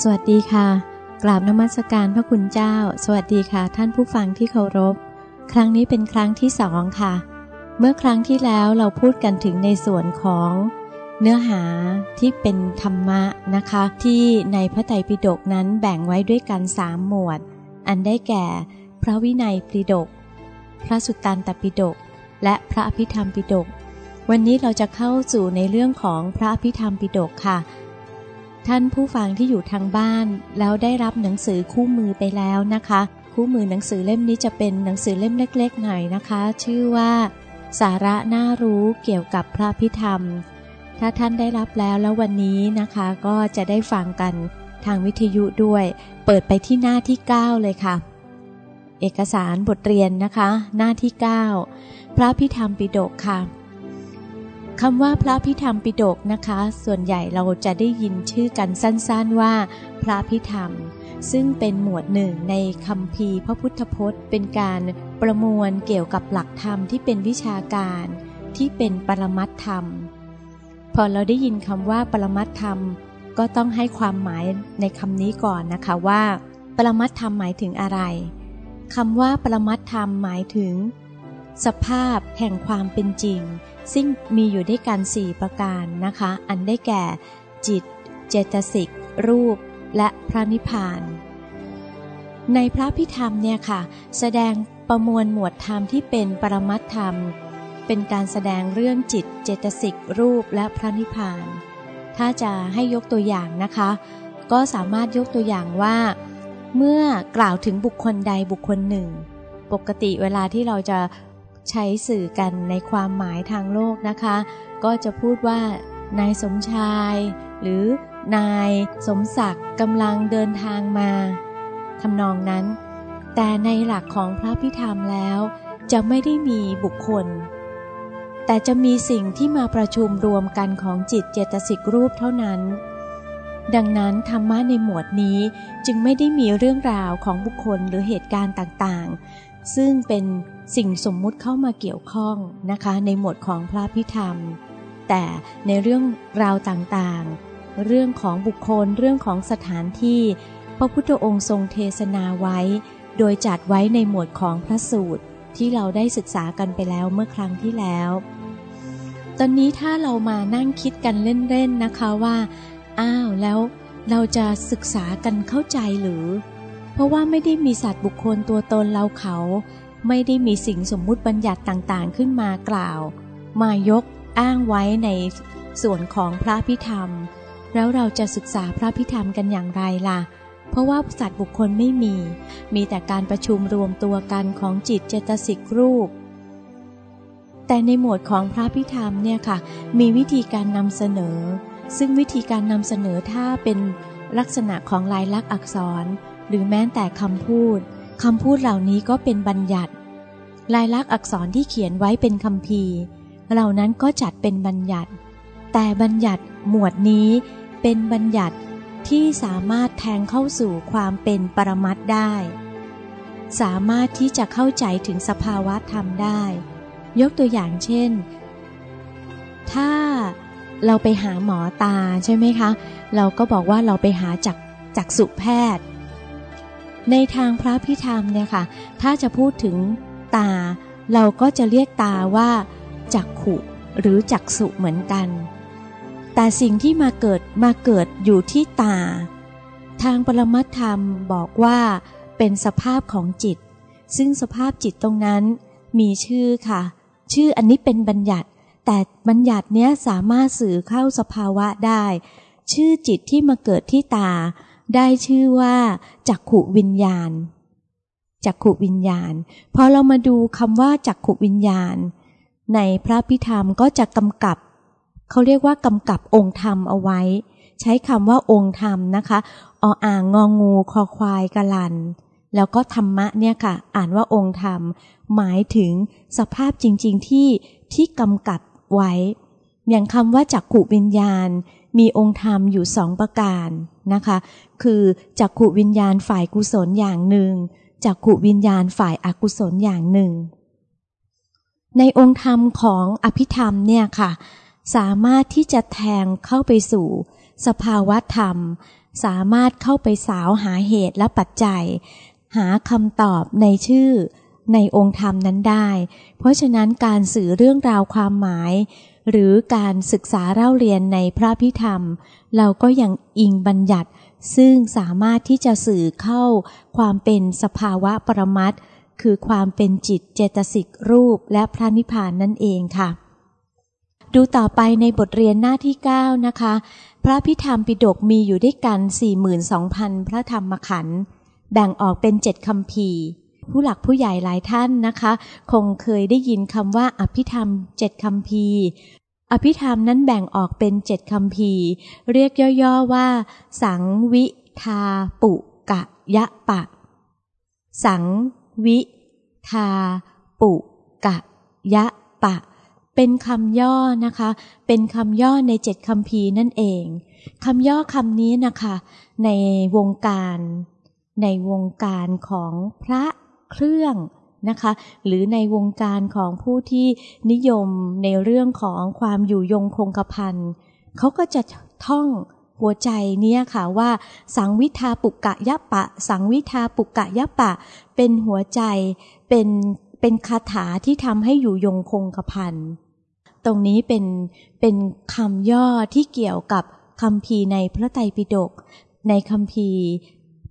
สวัสดีค่ะ กราบนมัสการพระคุณเจ้า สวัสดีค่ะ ท่านผู้ฟังที่เคารพ ครั้งนี้เป็นครั้งที่สองค่ะ เมื่อครั้งที่แล้วเราพูดกันถึงในส่วนของเนื้อหาที่เป็นธรรมะนะคะ ที่ในพระไตรปิฎกนั้นแบ่งไว้ด้วยกันสามหมวด อันได้แก่ พระวินัยปิฎกพระสุตตันตปิฎกและพระอภิธรรมปิฎกวันนี้เราจะเข้าสู่ในเรื่องของพระอภิธรรมปิฎกค่ะ ท่านผู้ฟังที่อยู่ทางบ้าน แล้วได้รับหนังสือคู่มือไปแล้วนะคะ คู่มือหนังสือเล่มนี้จะเป็นหนังสือเล่มเล็ก ๆ หน่อยนะคะ ชื่อว่า สาระน่ารู้เกี่ยวกับพระพิธรรม ถ้าท่านได้รับแล้วแล้ววันนี้นะคะ ก็จะได้ฟังกันทางวิทยุด้วย เปิดไปที่หน้าที่ 9 เลยค่ะ เอกสารบทเรียนนะคะ หน้าที่ 9 พระพิธรรมปิฎกค่ะ คำว่าพระพิธรรมปิฎกนะคะ ส่วนใหญ่เราจะได้ยินชื่อกันสั้นๆว่า พระพิธรรม ซึ่งเป็นหมวดหนึ่งในคำพีพระพุทธพจน์ เป็นการประมวลเกี่ยวกับหลักธรรมที่เป็นวิชาการที่เป็นปรมัตธรรม พอเราได้ยินคำว่าปรมัตธรรม ก็ต้องให้ความหมายในคำนี้ก่อนนะคะว่า ปรมัตธรรมหมายถึงอะไรคำว่าปรมัตธรรมหมายถึง สภาพแห่งความเป็นจริง ซึ่งมีอยู่ด้วยกันสี่ประการนะคะ อันได้แก่จิต เจตสิก รูป และพระนิพพาน ในพระพิธรรมเนี่ยค่ะ แสดงประมวลหมวดธรรมที่เป็นปรมัตธรรม เป็นการแสดงเรื่องจิต เจตสิก รูป และพระนิพพาน ถ้าจะให้ยกตัวอย่างนะคะ ก็สามารถยกตัวอย่างว่า เมื่อกล่าวถึงบุคคลใดบุคคลหนึ่ง ปกติเวลาที่เราจะ ใช้สื่อกันในความหมายทางโลกนะคะ ก็จะพูดว่านายสมชาย หรือนายสมศักดิ์กำลังเดินทางมาทำนองนั้น แต่ในหลักของพระพิธรรมแล้ว จะไม่ได้มีบุคคล แต่จะมีสิ่งที่มาประชุมรวมกันของจิตเจตสิกรูปเท่านั้น ดังนั้นธรรมะในหมวดนี้จึงไม่ได้มีเรื่องราวของบุคคลหรือเหตุการณ์ต่าง ซึ่งเป็นสิ่งสมมุติเข้ามาเกี่ยวข้องนะคะในหมวดของพระพิธรรม แต่ในเรื่องราวต่างๆ เรื่องของบุคคลเรื่องของสถานที่ พระพุทธองค์ทรงเทศนาไว้ โดยจัดไว้ในหมวดของพระสูตรที่เราได้ศึกษากันไปแล้วเมื่อครั้งที่แล้ว ตอนนี้ถ้าเรามานั่งคิดกันเล่นๆนะคะว่า อ้าวแล้วเราจะศึกษากันเข้าใจหรือ เพราะว่าไม่ได้มีสัตว์บุคคลตัวตนเราเขา ไม่ได้มีสิ่งสมมุติบัญญัติต่างๆขึ้นมากล่าว มายกอ้างไว้ในส่วนของพระพิธรรม แล้วเราจะศึกษาพระพิธรรมกันอย่างไรล่ะ เพราะว่าสัตว์บุคคลไม่มี มีแต่การประชุมรวมตัวกันของจิตเจตสิกรูป แต่ในหมวดของพระพิธรรมเนี่ยค่ะ มีวิธีการนำเสนอ ซึ่งวิธีการนำเสนอถ้าเป็นลักษณะของลายลักษณ์อักษร หรือแม้แต่คำพูดคำพูดเหล่านี้ก็เป็นบัญญัติ ลายลักษณ์อักษรที่เขียนไว้เป็นคำพีเหล่านั้นก็จัดเป็นบัญญัติ แต่บัญญัติหมวดนี้เป็นบัญญัติที่สามารถแทงเข้าสู่ความเป็นปรมัตได้ สามารถที่จะเข้าใจถึงสภาวะธรรมได้ ยกตัวอย่างเช่น ถ้าเราไปหาหมอตาใช่ไหมคะ เราก็บอกว่าเราไปหาจากจากสุแพทย์ ในทางพระพิธรรมเนี่ยค่ะ ถ้าจะพูดถึงตา เราก็จะเรียกตาว่า จักขุหรือจักสุเหมือนกัน แต่สิ่งที่มาเกิดมาเกิดอยู่ที่ตา ทางปรมัตธรรมบอกว่า เป็นสภาพของจิต ซึ่งสภาพจิตตรงนั้นมีชื่อค่ะ ชื่ออันนี้เป็นบัญญัติ แต่บัญญัติเนี้ยสามารถสื่อเข้าสภาวะได้ ชื่อจิตที่มาเกิดที่ตา ได้ชื่อว่าจักขุวิญญาณจักขุวิญญาณพอเรามาดูคำว่าจักขุวิญญาณ ในพระพิธรรมก็จะกำกับเขาเรียกว่ากำกับองค์ธรรมเอาไว้ ใช้คำว่าองค์ธรรมนะคะออ่างงองูคอควายกะลัน แล้วก็ธรรมะเนี่ยค่ะ อ่านว่าองค์ธรรม หมายถึงสภาพจริง ๆที่ที่กำกับไว้ อย่างคำว่าจักขุวิญญาณ มีองค์ธรรมอยู่สองประการนะคะ คือจักขุวิญญาณฝ่ายกุศลอย่างหนึ่งจักขุวิญญาณฝ่ายอากุศลอย่างหนึ่ง ในองค์ธรรมของอภิธรรมเนี่ยค่ะ สามารถที่จะแทงเข้าไปสู่ สภาวะธรรม สามารถเข้าไปสาวหาเหตุและปัจจัย หาคำตอบในชื่อในองค์ธรรมนั้นได้ เพราะฉะนั้นการสื่อเรื่องราวความหมาย หรือการศึกษาเล่าเรียนในพระพิธรรม เราก็ยังอิงบัญญัติ ซึ่งสามารถที่จะสื่อเข้าความเป็นสภาวะปรมัตคือความเป็นจิตเจตสิกรูปและพระนิพพานนั่นเองค่ะ ดูต่อไปในบทเรียนหน้าที่ 9 นะคะ พระพิธรรมปิฎกมีอยู่ด้วยกัน 42,000 พระธรรมขันธ์แบ่งออกเป็นเจ็ดคำพีผู้หลักผู้ใหญ่หลายท่านนะคะ คงเคยได้ยินคำว่าอภิธรรมเจ็ดคำพี อภิธรรมนั้นแบ่งออกเป็นเจ็ดคำพีเรียกย่อๆว่า สังวิทาปุกะยะปะ สังวิทาปุกะยะปะ เป็นคำย่อนะคะ เป็นคำย่อในเจ็ดคำพีนั่นเองคำย่อคำนี้นะคะ ในวงการ ในวงการของพระเครื่อง นะคะ หรือในวงการของผู้ที่นิยมในเรื่องของความอยู่ยงคงกระพันเขาก็จะท่องหัวใจเนี่ยค่ะว่า สังวิทาปุกกะยะปะ สังวิทาปุกกะยะปะ เป็นหัวใจเป็นเป็นคาถาที่ทำให้อยู่ยงคงกระพันตรงนี้เป็นเป็นคำย่อที่เกี่ยวกับคำพีในพระไตรปิฎกในคำพี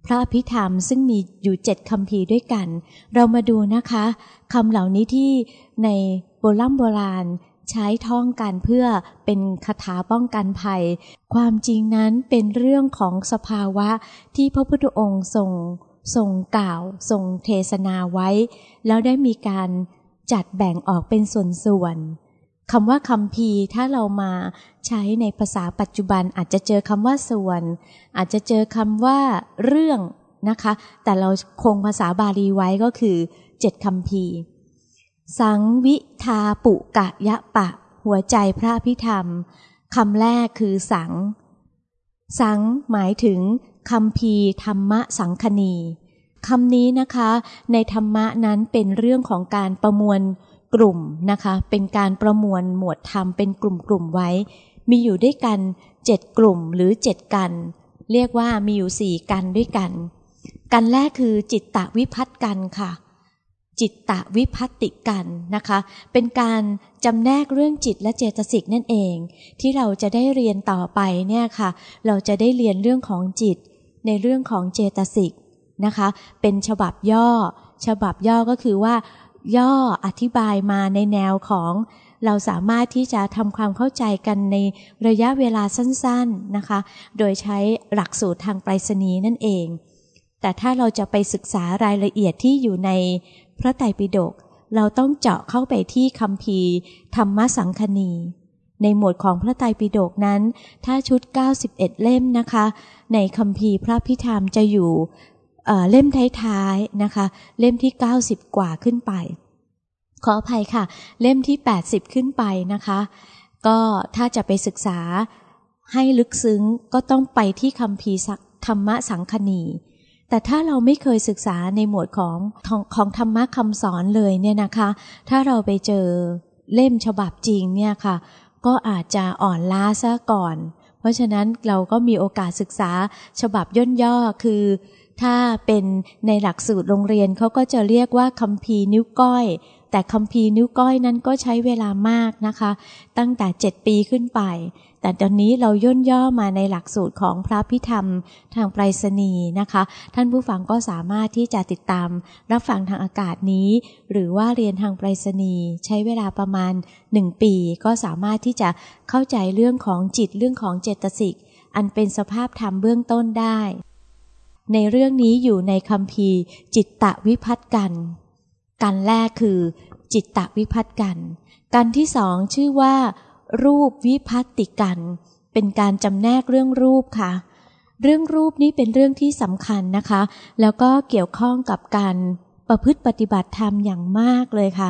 พระพิธรรมซึ่งมีอยู่เจ็ดคำพีด้วยกัน เรามาดูนะคะคำเหล่านี้ที่ในโบราณโบราณใช้ท่องกันเพื่อเป็นคาถาป้องกันภัย ความจริงนั้นเป็นเรื่องของสภาวะที่พระพุทธองค์ทรงทรงกล่าวทรงเทศนาไว้ แล้วได้มีการจัดแบ่งออกเป็นส่วนๆ คำว่าคำพีถ้าเรามาใช้ในภาษาปัจจุบันอาจจะเจอคำว่าส่วน อาจจะเจอคำว่าเรื่องนะคะ แต่เราคงภาษาบาลีไว้ก็คือเจ็ดคำพีสังวิทาปุกะยะปะ หัวใจพระพิธรรมคำแรกคือสัง สังหมายถึงคำพีธรรมะสังคณีคำนี้นะคะ ในธรรมะนั้นเป็นเรื่องของการประมวล กลุ่มนะคะ เป็นการประมวลหมวดธรรมเป็นกลุ่มๆไว้ มีอยู่ด้วยกันเจ็ดกลุ่มหรือเจ็ดกัน เรียกว่ามีอยู่สี่กันด้วยกัน กันแรกคือจิตตะวิพัฒกันค่ะ จิตตะวิพัติกันนะคะ เป็นการจำแนกเรื่องจิตและเจตสิกนั่นเอง ที่เราจะได้เรียนต่อไปเนี่ยค่ะ เราจะได้เรียนเรื่องของจิต ในเรื่องของเจตสิกนะคะ เป็นฉบับย่อ ฉบับย่อก็คือว่า ย่ออธิบายมาในแนวของ เราสามารถที่จะทำความเข้าใจกันในระยะเวลาสั้นๆนะคะ โดยใช้หลักสูตรทางไปรษณีย์นั่นเอง แต่ถ้าเราจะไปศึกษารายละเอียดที่อยู่ในพระไตรปิฎกเราต้องเจาะเข้าไปที่คำพีธรรมสังคณี ในหมวดของพระไตรปิฎกนั้น ถ้าชุด 91 เล่มนะคะ ในคำพีพระพิธรรมจะอยู่ เล่มท้ายๆนะคะ เล่มที่ 90 กว่าขึ้นไป ขออภัยค่ะ เล่มที่ 80 ขึ้นไปนะคะ ก็ถ้าจะไปศึกษาให้ลึกซึ้งก็ต้องไปที่คำพีธรรมะสังคณี แต่ถ้าเราไม่เคยศึกษาในหมวดของของธรรมะคำสอนเลยเนี่ยนะคะ ถ้าเราไปเจอเล่มฉบับจริงเนี่ยค่ะ ก็อาจจะอ่อนล้าซะก่อน เพราะฉะนั้นเราก็มีโอกาสศึกษาฉบับย่นย่อคือ ถ้าเป็นในหลักสูตรโรงเรียนเขาก็จะเรียกว่าคัมภีร์นิ้วก้อย แต่คัมภีร์นิ้วก้อยนั้นก็ใช้เวลามากนะคะ ตั้งแต่ 7 ปีขึ้นไป แต่ตอนนี้เราย่นย่อมาในหลักสูตรของพระพิธรรมทางไปรษณีย์นะคะ ท่านผู้ฟังก็สามารถที่จะติดตาม รับฟังทางอากาศนี้ หรือว่าเรียนทางไปรษณีย์ใช้เวลาประมาณหนึ่งปี ก็สามารถที่จะเข้าใจเรื่องของจิตเรื่องของเจตสิกอันเป็นสภาพธรรมเบื้องต้นได้ ในเรื่องนี้อยู่ในคำพีจิตตะวิพัฒกัน กันแรกคือ จิตตะวิพัฒกัน กันที่สองชื่อว่า รูปวิพัติกัน เป็นการจำแนกเรื่องรูปค่ะ เรื่องรูปนี้เป็นเรื่องที่สำคัญนะคะ แล้วก็เกี่ยวข้องกับการประพฤติปฏิบัติธรรมอย่างมากเลยค่ะ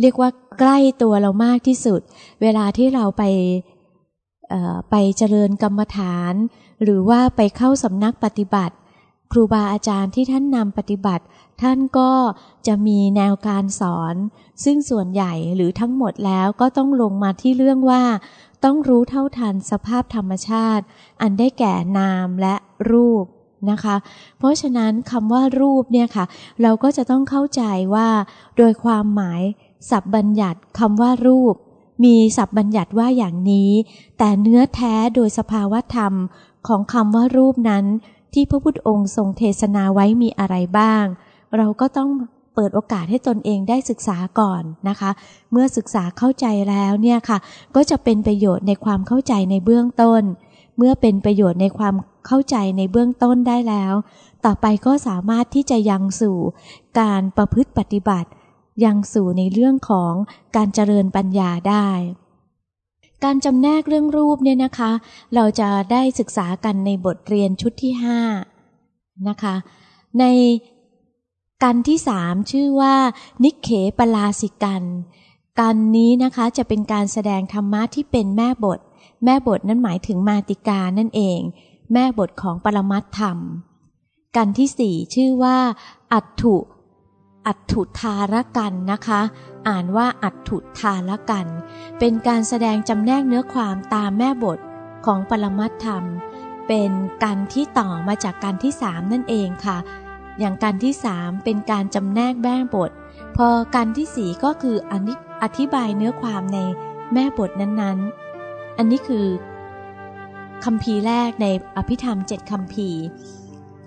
เรียกว่าใกล้ตัวเรามากที่สุด เวลาที่เราไปไปเจริญกรรมฐาน หรือว่าไปเข้าสำนักปฏิบัติ ครูบาอาจารย์ที่ท่านนำปฏิบัติ ท่านก็จะมีแนวการสอน ซึ่งส่วนใหญ่หรือทั้งหมดแล้วก็ต้องลงมาที่เรื่องว่า ต้องรู้เท่าทันสภาพธรรมชาติ อันได้แก่นามและรูปนะคะ เพราะฉะนั้นคำว่ารูปเนี่ยค่ะ เราก็จะต้องเข้าใจว่า โดยความหมายสับบัญญัติคำว่ารูป มีสับบัญญัติว่าอย่างนี้ แต่เนื้อแท้โดยสภาวธรรมของคำว่ารูปนั้น ที่พระพุทธองค์ทรงเทศนาไว้มีอะไรบ้าง เราก็ต้องเปิดโอกาสให้ตนเองได้ศึกษาก่อนนะคะ เมื่อศึกษาเข้าใจแล้วเนี่ยค่ะ ก็จะเป็นประโยชน์ในความเข้าใจในเบื้องต้น เมื่อเป็นประโยชน์ในความเข้าใจในเบื้องต้นได้แล้ว ต่อไปก็สามารถที่จะยังสู่การประพฤติปฏิบัติ ยังสู่ในเรื่องของการเจริญปัญญาได้ การจำแนกเรื่องรูปเนี่ยนะคะ เราจะได้ศึกษากันในบทเรียนชุดที่ห้านะคะ ในกันที่สามชื่อว่า นิเขปลาสิกันกันนี้นะคะจะเป็นการแสดงธรรมะที่เป็นแม่บท แม่บทนั้นหมายถึงมาติกานั่นเอง แม่บทของปรมัตธรรม กันที่สี่ชื่อว่า อัตถุ อัตถุทารกันนะคะ อ่านว่าอัตถุทารกัน เป็นการแสดงจำแนกเนื้อความตามแม่บทของปรมัตธรรม เป็นการที่ต่อมาจากการที่สามนั่นเองค่ะ อย่างการที่สามเป็นการจำแนกแม่บท พอการที่สี่ก็คืออธิบายเนื้อความในแม่บทนั้นๆ อันนี้คือคำพีแรกในอภิธรรมเจ็ดคำพี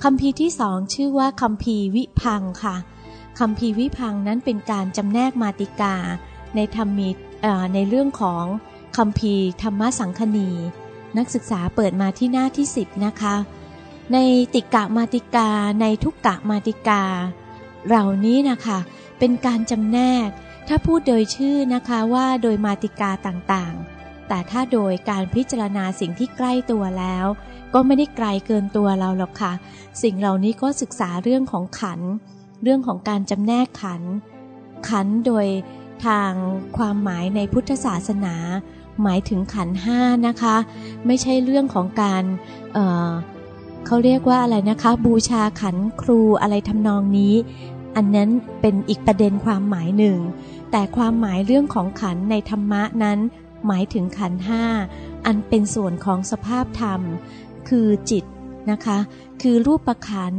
คำพีที่สองชื่อว่าคำพีวิพังค่ะ คำพีวิพังนั้นเป็นการจำแนกมาติกา ในธรรมีในเรื่องของคำพีธรรมสังคณี นักศึกษาเปิดมาที่หน้าที่สิบนะคะ ในติกะมาติกา ในทุกกะมาติกา เหล่านี้นะคะเป็นการจำแนก ถ้าพูดโดยชื่อนะคะว่าโดยมาติกาต่างๆ แต่ถ้าโดยการพิจารณาสิ่งที่ใกล้ตัวแล้ว ก็ไม่ได้ไกลเกินตัวเราหรอกค่ะ สิ่งเหล่านี้ก็ศึกษาเรื่องของขัน เรื่องของการจำแนกขัน ขันโดยทางความหมายในพุทธศาสนา หมายถึงขันห้านะคะ ไม่ใช่เรื่องของการเเขาเรียกว่าอะไรนะคะ บูชาขันครูอะไรทำนองนี้ อันนั้นเป็นอีกประเด็นความหมายหนึ่ง แต่ความหมายเรื่องของขันในธรรมะนั้น หมายถึงขันห้าอันเป็นส่วนของสภาพธรรม คือจิตนะคะ คือรูปขัน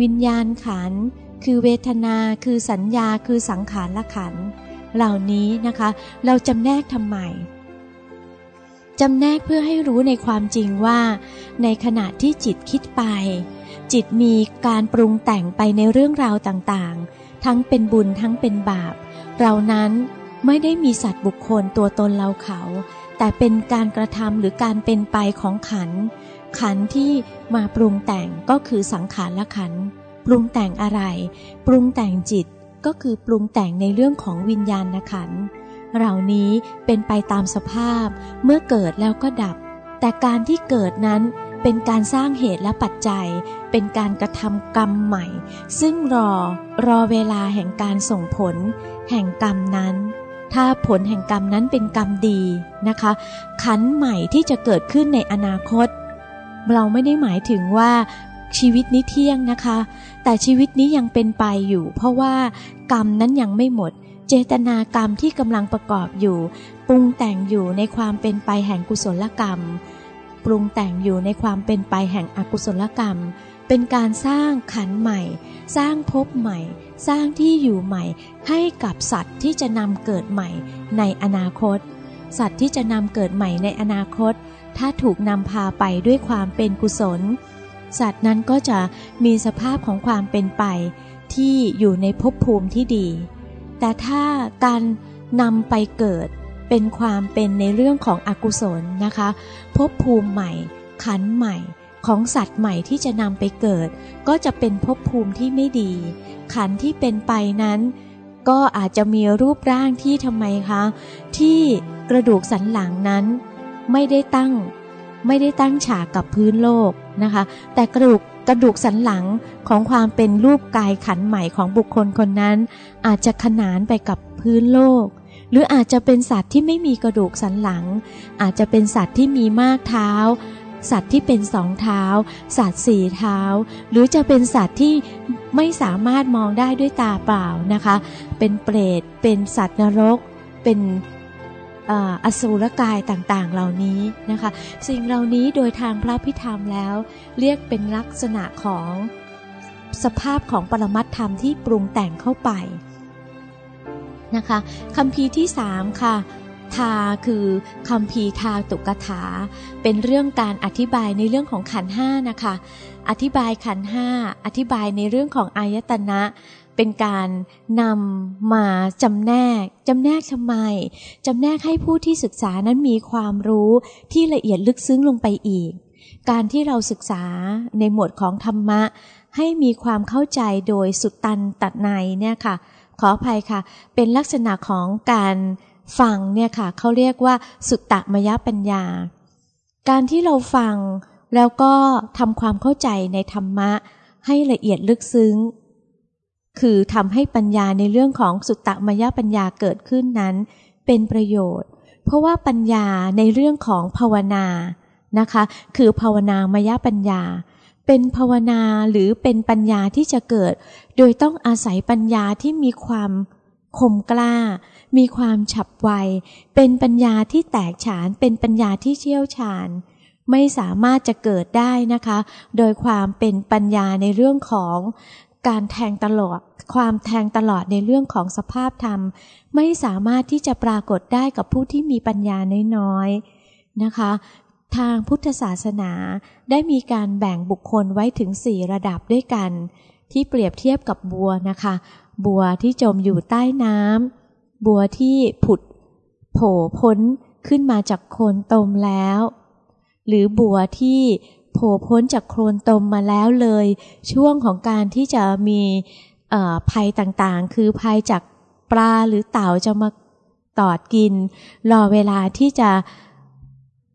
วิญญาณขัน คือเวทนาคือสัญญาคือสังขารละขัน เหล่านี้นะคะ เราจำแนกทำไมจำแนกเพื่อให้รู้ในความจริงว่า ในขณะที่จิตคิดไป จิตมีการปรุงแต่งไปในเรื่องราวต่างๆ ทั้งเป็นบุญทั้งเป็นบาป เรานั้นไม่ได้มีสัตว์บุคคลตัวตนเราเขา แต่เป็นการกระทำหรือการเป็นไปของขัน ขันที่มาปรุงแต่งก็คือสังขารละขัน ปรุงแต่งอะไร ปรุงแต่งจิตก็คือปรุงแต่งในเรื่องของวิญญาณขันเหล่านี้เป็นไปตามสภาพเมื่อเกิดแล้วก็ดับ แต่การที่เกิดนั้นเป็นการสร้างเหตุและปัจจัย เป็นการกระทำกรรมใหม่ ซึ่งรอรอเวลาแห่งการส่งผล แห่งกรรมนั้น ถ้าผลแห่งกรรมนั้นเป็นกรรมดีนะคะ ขันใหม่ที่จะเกิดขึ้นในอนาคต เราไม่ได้หมายถึงว่า ชีวิตนี้เที่ยงนะคะ แต่ชีวิตนี้ยังเป็นไปอยู่ เพราะว่ากรรมนั้นยังไม่หมด เจตนากรรมที่กำลังประกอบอยู่ ปรุงแต่งอยู่ในความเป็นไปแห่งกุศลกรรม ปรุงแต่งอยู่ในความเป็นไปแห่งอกุศลกรรม เป็นการสร้างขันใหม่ สร้างภพใหม่ สร้างที่อยู่ใหม่ ให้กับสัตว์ที่จะนำเกิดใหม่ในอนาคต สัตว์ที่จะนำเกิดใหม่ในอนาคต ถ้าถูกนำพาไปด้วยความเป็นกุศล สัตว์นั้นก็จะมีสภาพของความเป็นไปที่อยู่ในภพภูมิที่ดี แต่ถ้าการนำไปเกิดเป็นความเป็นในเรื่องของอกุศลนะคะภพภูมิใหม่ ขันใหม่ของสัตว์ใหม่ที่จะนำไปเกิด ก็จะเป็นภพภูมิที่ไม่ดี ขันที่เป็นไปนั้น ก็อาจจะมีรูปร่างที่ทำไมคะที่กระดูกสันหลังนั้น ไม่ได้ตั้ง ไม่ได้ตั้งฉากกับพื้นโลก นะคะ แต่กระดูกกระดูกสันหลังของความเป็นรูปกายขันใหม่ของบุคคลคนนั้น อาจจะขนานไปกับพื้นโลก หรืออาจจะเป็นสัตว์ที่ไม่มีกระดูกสันหลัง อาจจะเป็นสัตว์ที่มีมากเท้า สัตว์ที่เป็นสองเท้า สัตว์สี่เท้า หรือจะเป็นสัตว์ที่ไม่สามารถมองได้ด้วยตาเปล่านะคะ เป็นเปรตเป็นสัตว์นรก เป็น อสูรกายต่างๆเหล่านี้นะคะ สิ่งเหล่านี้โดยทางพระพิธรรมแล้ว เรียกเป็นลักษณะของสภาพของปรมัตธรรมที่ปรุงแต่งเข้าไปนะคะคำพีที่สามค่ะทาคือคำพีทาตุกถา เป็นเรื่องการอธิบายในเรื่องของขันห้านะคะ อธิบายขันห้าอธิบายในเรื่องของอายตนะ เป็นการนำมาจำแนกจำแนกทำไมจำแนกให้ผู้ที่ศึกษานั้นมีความรู้ที่ละเอียดลึกซึ้งลงไปอีก การที่เราศึกษาในหมวดของธรรมะ ให้มีความเข้าใจโดยสุดตันตัดในเนี่ยค่ะ ขออภัยค่ะ เป็นลักษณะของการฟังเนี่ยค่ะเขาเรียกว่าสุตตมยปัญญา การที่เราฟังแล้วก็ทำความเข้าใจในธรรมะ ให้ละเอียดลึกซึ้ง คือทำให้ปัญญาในเรื่องของสุตตมยปัญญาเกิดขึ้นนั้น เป็นประโยชน์ เพราะว่าปัญญาในเรื่องของภาวนานะคะ คือภาวนามยปัญญา เป็นภาวนาหรือเป็นปัญญาที่จะเกิด โดยต้องอาศัยปัญญาที่มีความคมกล้า มีความฉับไว เป็นปัญญาที่แตกฉาน เป็นปัญญาที่เชี่ยวชาญ ไม่สามารถจะเกิดได้นะคะ โดยความเป็นปัญญาในเรื่องของ การแทงตลอด ความแทงตลอดในเรื่องของสภาพธรรม ไม่สามารถที่จะปรากฏได้กับผู้ที่มีปัญญาน้อยๆนะคะ ทางพุทธศาสนาได้มีการแบ่งบุคคลไว้ถึงสี่ระดับด้วยกัน ที่เปรียบเทียบกับบัวนะคะ บัวที่จมอยู่ใต้น้ำบัวที่ผุดโผล่พ้นขึ้นมาจากโคลนตมแล้ว หรือบัวที่ โผล่พ้นจากโคลนตมมาแล้วเลย ช่วงของการที่จะมีภัยต่างๆ คือภัยจากปลาหรือเต่าจะมาตอดกิน รอเวลาที่จะ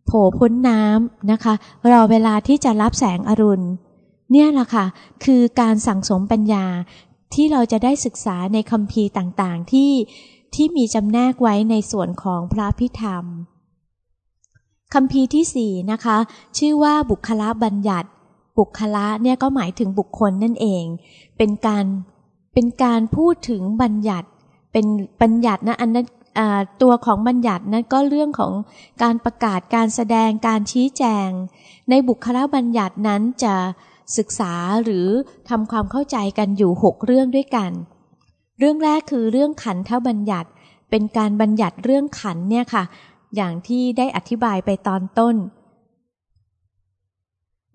โผล่พ้นน้ำนะคะ รอเวลาที่จะรับแสงอรุณ เนี่ยแหละค่ะ คือการสั่งสมปัญญาที่เราจะได้ศึกษาในคำพีต่างๆที่ที่มีจำแนกไว้ในส่วนของพระพิธรรม คำพีที่สี่นะคะ ชื่อว่าบุคละบัญญัติ บุคละเนี่ยก็หมายถึงบุคคลนั่นเอง เป็นการเป็นการพูดถึงบัญญัติ เป็นบัญญัตินะอันนั้นตัวของบัญญัตินั้นก็เรื่องของการประกาศการแสดงการชี้แจง ในบุคละบัญญัตินั้นจะศึกษาหรือทำความเข้าใจกันอยู่หกเรื่องด้วยกัน เรื่องแรกคือเรื่องขันธบัญญัติ เป็นการบัญญัติเรื่องขันเนี่ยค่ะ อย่างที่ได้อธิบายไปตอนต้น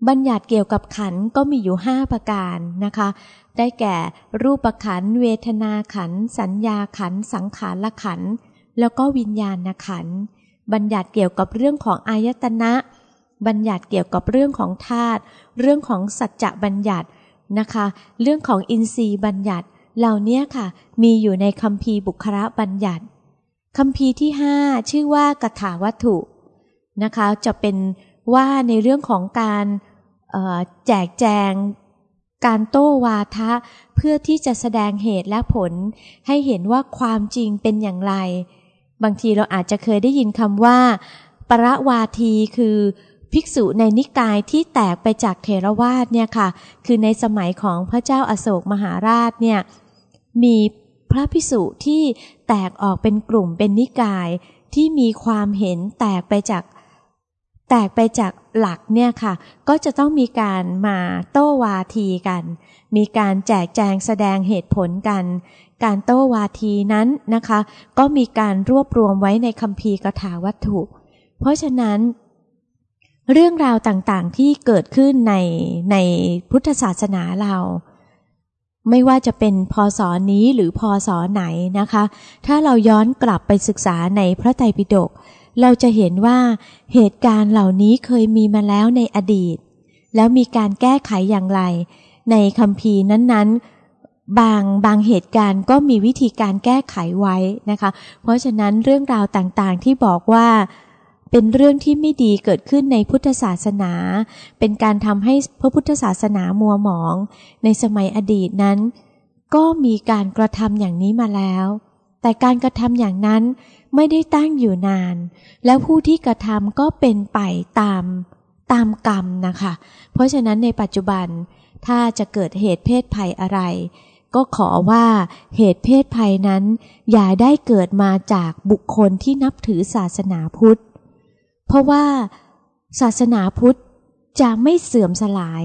บัญญัติเกี่ยวกับขันก็มีอยู่ห้าประการนะคะ ได้แก่รูปขัน เวทนาขัน สัญญาขัน สังขารละขัน แล้วก็วิญญาณขัน บัญญัติเกี่ยวกับเรื่องของอายตนะ บัญญัติเกี่ยวกับเรื่องของธาตุเรื่องของสัจจะบัญญัตินะคะ เรื่องของอินทรีย์บัญญัติเหล่านี้ค่ะ มีอยู่ในคำพีบุคระบัญญัติ คำพีที่ห้าชื่อว่ากถาวัตถุนะคะ จะเป็นว่าในเรื่องของการแจกแจง การโต้วาทะ เพื่อที่จะแสดงเหตุและผล ให้เห็นว่าความจริงเป็นอย่างไร บางทีเราอาจจะเคยได้ยินคำว่า ประวาทีคือภิกษุในนิกายที่แตกไปจากเทรวาสเนี่ยค่ะ คือในสมัยของพระเจ้าอาโศกมหาราชเนี่ย มี พระภิกษุที่แตกออกเป็นกลุ่มเป็นนิกายที่มีความเห็นแตกไปจากแตกไปจากหลักเนี่ยค่ะ ก็จะต้องมีการมาโต้วาทีกัน มีการแจกแจงแสดงเหตุผลกัน การโต้วาทีนั้นนะคะ ก็มีการรวบรวมไว้ในคำพีร์กถาวัตถุ เพราะฉะนั้น เรื่องราวต่างๆที่เกิดขึ้นในในพุทธศาสนาเรา ไม่ว่าจะเป็นพศนี้หรือพศไหนนะคะ ถ้าเราย้อนกลับไปศึกษาในพระไตรปิฎกเราจะเห็นว่าเหตุการณ์เหล่านี้เคยมีมาแล้วในอดีต แล้วมีการแก้ไขอย่างไร ในคำพีนั้นๆ บางบางเหตุการณ์ก็มีวิธีการแก้ไขไว้นะคะ เพราะฉะนั้นเรื่องราวต่างๆที่บอกว่า เป็นเรื่องที่ไม่ดีเกิดขึ้นในพุทธศาสนา เป็นการทำให้พระพุทธศาสนามัวหมอง ในสมัยอดีตนั้น ก็มีการกระทำอย่างนี้มาแล้ว แต่การกระทำอย่างนั้นไม่ได้ตั้งอยู่นาน แล้วผู้ที่กระทำก็เป็นไปตามตามกรรมนะคะ เพราะฉะนั้นในปัจจุบันถ้าจะเกิดเหตุเพศภัยอะไร ก็ขอว่าเหตุเพศภัยนั้น อย่าได้เกิดมาจากบุคคลที่นับถือศาสนาพุทธ เพราะว่าศาสนาพุทธจะไม่เสื่อมสลาย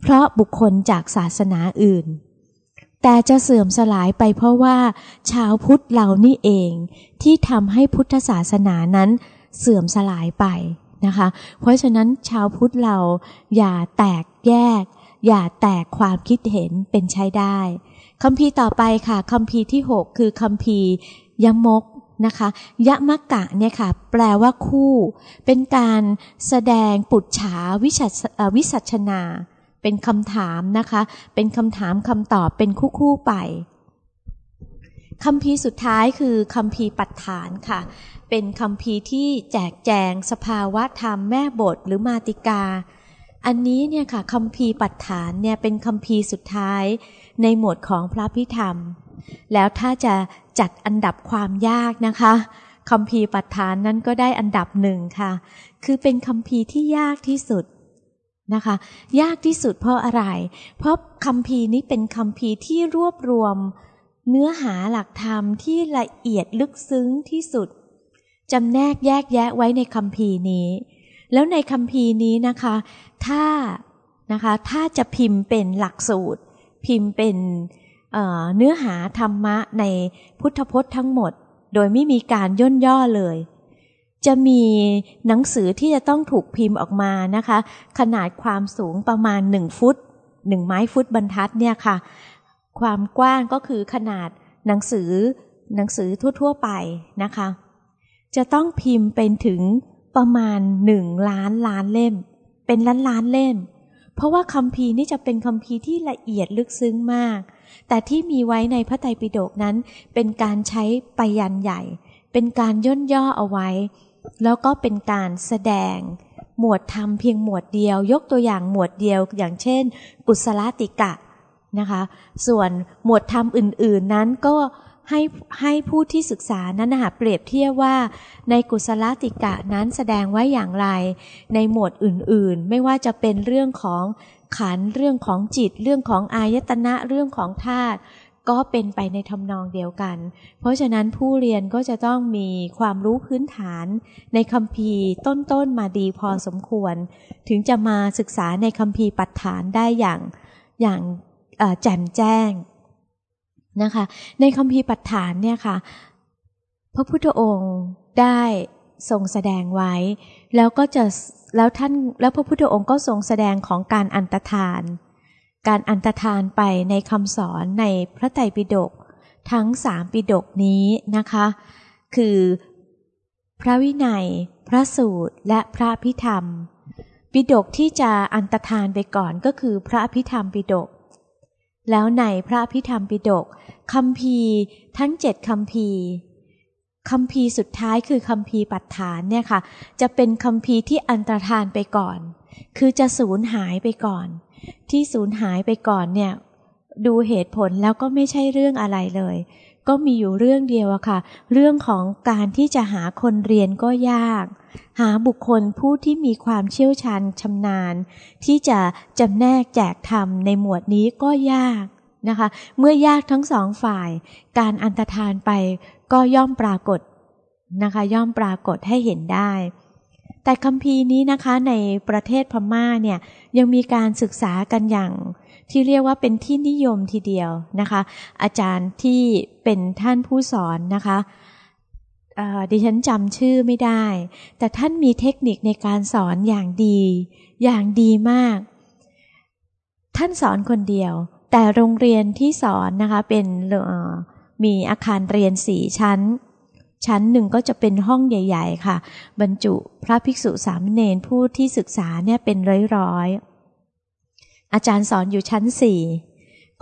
เพราะบุคคลจากศาสนาอื่น แต่จะเสื่อมสลายไปเพราะว่า ชาวพุทธเรานี่เองที่ทำให้พุทธศาสนานั้นเสื่อมสลายไปนะคะ เพราะฉะนั้นชาวพุทธเราอย่าแตกแยก อย่าแตกความคิดเห็นเป็นใช้ได้คำพีต่อไปค่ะคำพีที่ 6 คือคำพียมก นะคะยะมะกะเนี่ยค่ะแปลว่าคู่ เป็นการแสดงปุจฉาวิชัวิสัชนา เป็นคำถามนะคะ เป็นคำถามคำตอบเป็นคู่คู่ไปคำพีสุดท้ายคือคำพีปัฏฐานค่ะ เป็นคำพีที่แจกแจงสภาวะธรรมแม่บทหรือมาติกา อันนี้เนี่ยค่ะคำพีปัฏฐานเนี่ยเป็นคำพีสุดท้ายในหมวดของพระพิธรรม แล้วถ้าจะจัดอันดับความยากนะคะคำพีปัฏฐานนั้นก็ได้อันดับหนึ่งค่ะ คือเป็นคำพีที่ยากที่สุดนะคะ ยากที่สุดเพราะอะไร เพราะคำพีนี้เป็นคำพีที่รวบรวม เนื้อหาหลักธรรมที่ละเอียดลึกซึ้งที่สุดจำแนกแยกแยะไว้ในคำพีนี้ แล้วในคำพีนี้นะคะ ถ้านะคะ ถ้าจะพิมพ์เป็นหลักสูตร พิมพ์เป็น เนื้อหาธรรมะในพุทธพจน์ทั้งหมด โดยไม่มีการย่นย่อเลย จะมีหนังสือที่จะต้องถูกพิมพ์ออกมานะคะ ขนาดความสูงประมาณหนึ่งฟุตหนึ่งไม้ฟุตบรรทัดเนี่ยค่ะ ความกว้างก็คือขนาดหนังสือหนังสือทั่ว ๆ ไปนะคะ จะต้องพิมพ์เป็นถึงประมาณหนึ่งล้านล้านเล่ม เป็นล้านล้านเล่ม เพราะว่าคำพีนี่จะเป็นคำพีที่ละเอียดลึกซึ้งมาก แต่ที่มีไว้ในพระไตรปิฎกนั้น เป็นการใช้ไปยันใหญ่ เป็นการย่นย่อเอาไว้ แล้วก็เป็นการแสดง หมวดธรรมเพียงหมวดเดียว ยกตัวอย่างหมวดเดียว อย่างเช่น กุศลติกะนะคะ ส่วนหมวดธรรมอื่น ๆ นั้นก็ ให้ให้ผู้ที่ศึกษานั้นนะคะเปรียบเทียบว่าในกุศลติกะนั้นแสดงไว้อย่างไร ในหมวดอื่นๆ ไม่ว่าจะเป็นเรื่องของขันเรื่องของจิต เรื่องของอายตนะเรื่องของธาตุก็เป็นไปในทำนองเดียวกัน เพราะฉะนั้นผู้เรียนก็จะต้องมีความรู้พื้นฐานในคำพีต้นๆมาดีพอสมควร ถึงจะมาศึกษาในคำพีปัฏฐานได้อย่างอย่างแจ่มแจ้ง นะคะ ในคำพีปัฏฐานเนี่ยค่ะ พระพุทธองค์ได้ทรงแสดงไว้ แล้วก็จะแล้วท่านแล้วพระพุทธองค์ก็ทรงแสดงของการอันตรธาน การอันตรธานไปในคำสอนในพระไตรปิฎกทั้งสามปิฎกนี้นะคะ คือพระวินัย พระสูตร และพระพิธรรม ปิฎกที่จะอันตรธานไปก่อนก็คือพระพิธรรมปิฎก แล้วในพระพิธรรมปิฎกคำพีทั้งเจ็ดคำพีคำพีสุดท้ายคือคำพีปัฏฐานเนี่ยค่ะ จะเป็นคำพีที่อันตรธานไปก่อน คือจะสูญหายไปก่อน ที่สูญหายไปก่อนเนี่ย ดูเหตุผลแล้วก็ไม่ใช่เรื่องอะไรเลย ก็มีอยู่เรื่องเดียวอะค่ะ เรื่องของการที่จะหาคนเรียนก็ยาก หาบุคคลผู้ที่มีความเชี่ยวชาญชำนาญ ที่จะจำแนกแจกธรรมในหมวดนี้ก็ยากนะคะ เมื่อยากทั้งสองฝ่าย การอันตรธานไปก็ย่อมปรากฏนะคะ ย่อมปรากฏให้เห็นได้ แต่คำพีร์นี้นะคะในประเทศพม่าเนี่ยยังมีการศึกษากันอย่างที่เรียกว่าเป็นที่นิยมทีเดียวนะคะ อาจารย์ที่เป็นท่านผู้สอนนะคะดิฉันจำชื่อไม่ได้ แต่ท่านมีเทคนิคในการสอนอย่างดี อย่างดีมาก ท่านสอนคนเดียว แต่โรงเรียนที่สอนนะคะเป็นมีอาคารเรียนสี่ชั้น ชั้นหนึ่งก็จะเป็นห้องใหญ่ ๆ ค่ะ บรรจุพระภิกษุสามเณรผู้ที่ศึกษาเนี่ยเป็นร้อยๆอาจารย์สอนอยู่ชั้นสี่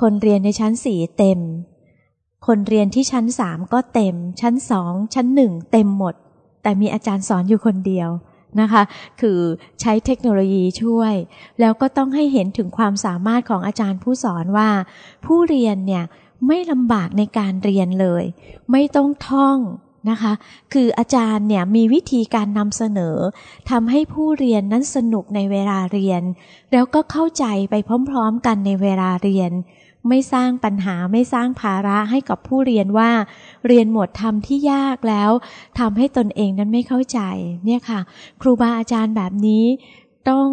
คนเรียนในชั้นสี่เต็ม คนเรียนที่ชั้นสามก็เต็ม ชั้นสองชั้นหนึ่งเต็มหมด แต่มีอาจารย์สอนอยู่คนเดียวนะคะ คือใช้เทคโนโลยีช่วย แล้วก็ต้องให้เห็นถึงความสามารถของอาจารย์ผู้สอนว่า ผู้เรียนเนี่ยไม่ลำบากในการเรียนเลย ไม่ต้องท่อง นะคะ คืออาจารย์เนี่ยมีวิธีการนำเสนอทำให้ผู้เรียนนั้นสนุกในเวลาเรียน แล้วก็เข้าใจไปพร้อมๆกันในเวลาเรียน ไม่สร้างปัญหาไม่สร้างภาระให้กับผู้เรียนว่า เรียนหมวดธรรมที่ยากแล้วทำให้ตนเองนั้นไม่เข้าใจ เนี่ยค่ะ ครูบาอาจารย์แบบนี้ต้อง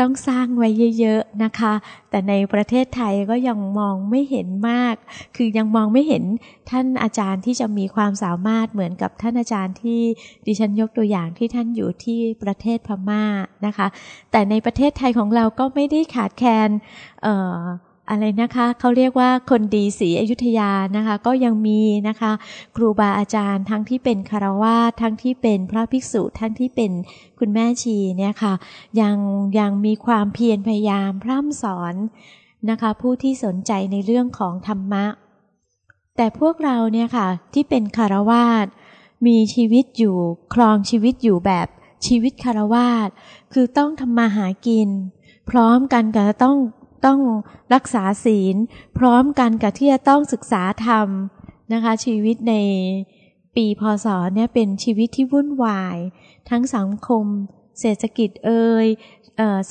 ต้องสร้างไว้เยอะๆนะคะ แต่ในประเทศไทยก็ยังมองไม่เห็นมาก คือยังมองไม่เห็นท่านอาจารย์ที่จะมีความสามารถเหมือนกับท่านอาจารย์ที่ดิฉันยกตัวอย่างที่ท่านอยู่ที่ประเทศพม่านะคะ แต่ในประเทศไทยของเราก็ไม่ได้ขาดแคลนอ อะไรนะคะเขาเรียกว่าคนดีศรีอยุธยานะคะ ก็ยังมีนะคะ ครูบาอาจารย์ทั้งที่เป็นคารวาสทั้งที่เป็นพระภิกษุทั้งที่เป็นคุณแม่ชีเนี่ยค่ะ ยังยังมีความเพียรพยายามพร่ำสอนนะคะ ผู้ที่สนใจในเรื่องของธรรมะ แต่พวกเราเนี่ยค่ะ ที่เป็นคารวาสมีชีวิตอยู่ครองชีวิตอยู่แบบชีวิตคารวาสคือต้องทำมาหากิน พร้อมกันกับต้อง ต้องรักษาศีล พร้อมกันกับที่จะต้องศึกษาธรรมนะคะ ชีวิตในปีพศเนี่ยเป็นชีวิตที่วุ่นวาย ทั้งสังคม เศรษฐกิจเอ่ย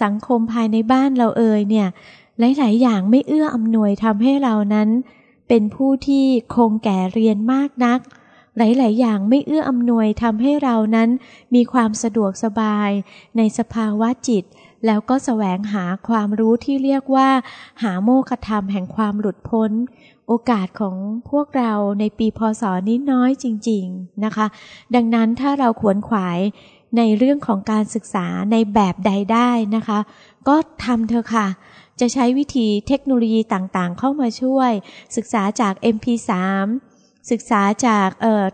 สังคมภายในบ้านเราเอ่ยเนี่ย หลาย ๆ อย่างไม่เอื้ออำนวยทำให้เรานั้น เป็นผู้ที่คงแก่เรียนมากนัก หลาย ๆ อย่างไม่เอื้ออำนวยทำให้เรานั้น มีความสะดวกสบายในสภาวะจิต แล้วก็แสวงหาความรู้ที่เรียกว่า หาโมฆะธรรมแห่งความหลุดพ้น โอกาสของพวกเราในปีพศนี้น้อยจริง ๆนะคะ ดังนั้นถ้าเราขวนขวายในเรื่องของการศึกษาในแบบใดได้นะคะ ก็ทำเถอะค่ะ จะใช้วิธีเทคโนโลยีต่างๆ เข้ามาช่วย ศึกษาจาก MP3 ศึกษาจาก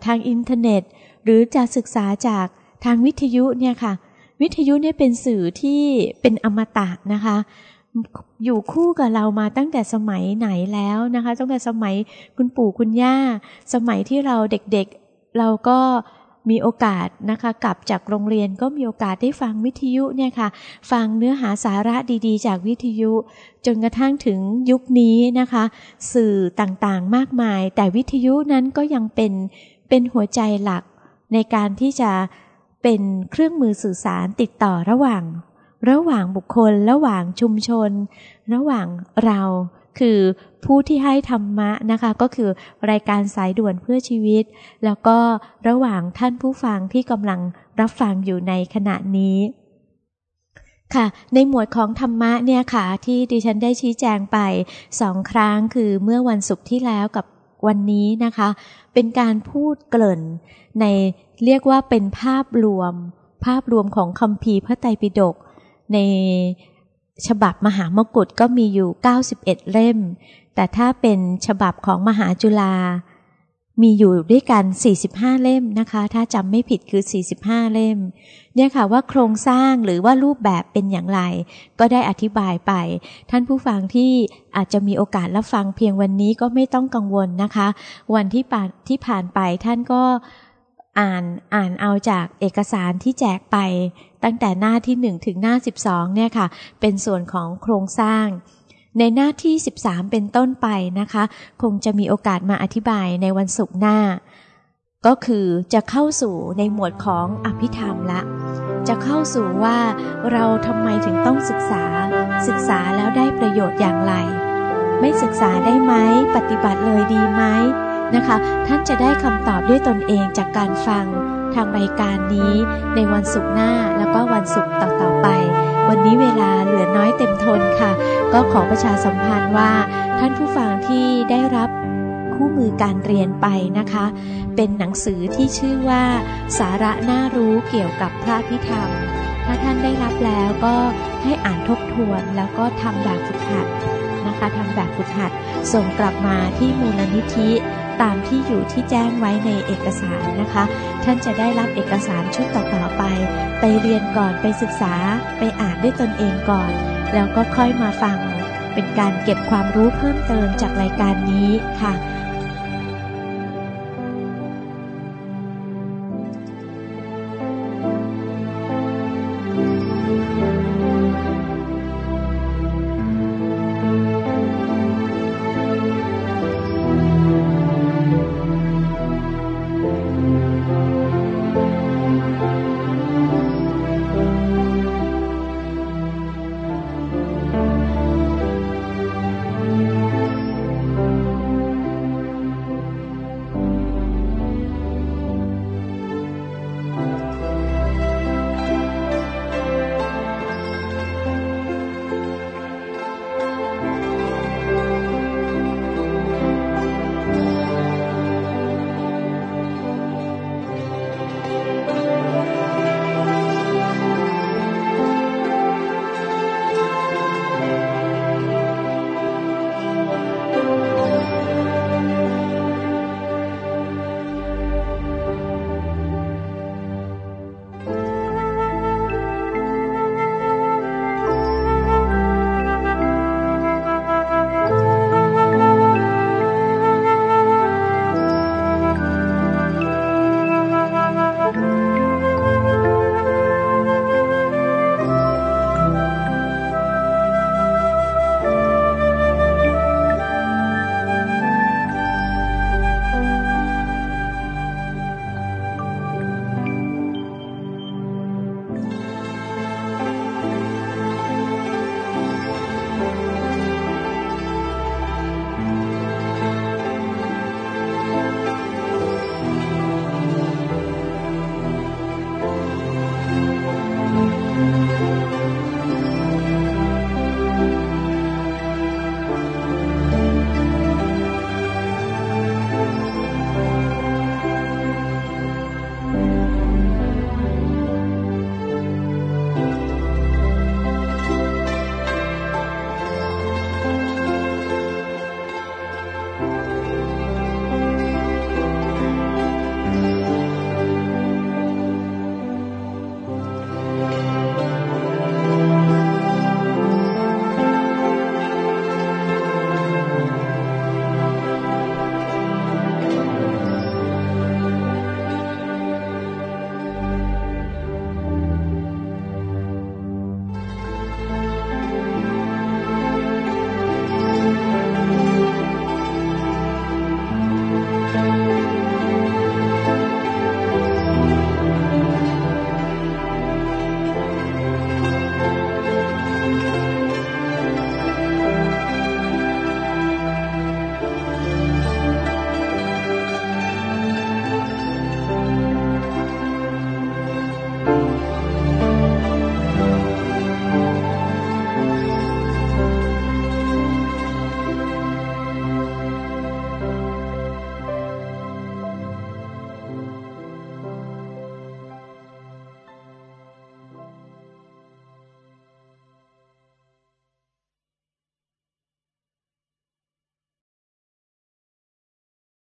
ทางอินเทอร์เน็ต หรือจะศึกษาจากทางวิทยุเนี่ยค่ะ วิทยุเนี่ยเป็นสื่อที่เป็นอมตะนะคะ อยู่คู่กับเรามาตั้งแต่สมัยไหนแล้วนะคะ ตั้งแต่สมัยคุณปู่คุณย่า สมัยที่เราเด็กๆเราก็มีโอกาสนะคะกลับจากโรงเรียนก็มีโอกาสได้ฟังวิทยุเนี่ยค่ะ ฟังเนื้อหาสาระดีๆ จากวิทยุ จนกระทั่งถึงยุคนี้นะคะ สื่อต่างๆมากมาย แต่วิทยุนั้นก็ยังเป็นเป็นหัวใจหลักในการที่จะ เป็นเครื่องมือสื่อสารติดต่อระหว่าง ระหว่างบุคคล ระหว่างชุมชน ระหว่างเราคือผู้ที่ให้ธรรมะนะคะก็คือรายการสายด่วนเพื่อชีวิต แล้วก็ระหว่างท่านผู้ฟังที่กำลังรับฟังอยู่ในขณะนี้ค่ะ ในหมวดของธรรมะเนี่ยค่ะ ที่ดิฉันได้ชี้แจงไปสองครั้งคือเมื่อวันศุกร์ที่แล้วกับ วันนี้นะคะ เป็นการพูดเกริ่น ในเรียกว่าเป็นภาพรวม ภาพรวมของคำพีพระไตรปิฎกในฉบับมหามกุฏก็มีอยู่ 91 เล่ม แต่ถ้าเป็นฉบับของมหาจุฬา มีอยู่ด้วยกัน 45 เล่มนะคะ ถ้าจำไม่ผิดคือ 45 เล่ม เนี่ยค่ะว่าโครงสร้างหรือว่ารูปแบบเป็นอย่างไร ก็ได้อธิบายไป ท่านผู้ฟังที่อาจจะมีโอกาสรับฟังเพียงวันนี้ก็ไม่ต้องกังวลนะคะ วันที่ผ่านที่ผ่านไปท่านก็อ่านอ่านเอาจากเอกสารที่แจกไป ตั้งแต่หน้าที่ 1 ถึงหน้า 12 เนี่ยค่ะ เป็นส่วนของโครงสร้าง ในหน้าที่ 13 เป็นต้นไปนะคะ คงจะมีโอกาสมาอธิบายในวันศุกร์หน้า ก็คือจะเข้าสู่ในหมวดของอภิธรรมละ จะเข้าสู่ว่าเราทำไมถึงต้องศึกษา ศึกษาแล้วได้ประโยชน์อย่างไร ไม่ศึกษาได้ไหมปฏิบัติเลยดีไหมนะคะ ท่านจะได้คำตอบด้วยตนเองจากการฟังทางรายการนี้ในวันศุกร์หน้าแล้วก็วันศุกร์ต่อๆไป วันนี้เวลาเหลือน้อยเต็มทนค่ะ ก็ขอประชาสัมพันธ์ว่าท่านผู้ฟังที่ได้รับคู่มือการเรียนไปนะคะ เป็นหนังสือที่ชื่อว่า สาระน่ารู้เกี่ยวกับพระพิธรรม ถ้าท่านได้รับแล้วก็ให้อ่านทบทวนแล้วก็ทำแบบฝึกหัดนะคะทำแบบฝึกหัดส่งกลับมาที่มูลนิธิ ตามที่อยู่ที่แจ้งไว้ในเอกสารนะคะ ท่านจะได้รับเอกสารชุดต่อๆไป ไปเรียนก่อนไปศึกษา ไปอ่านด้วยตนเองก่อน แล้วก็ค่อยมาฟัง เป็นการเก็บความรู้เพิ่มเติมจากรายการนี้ค่ะ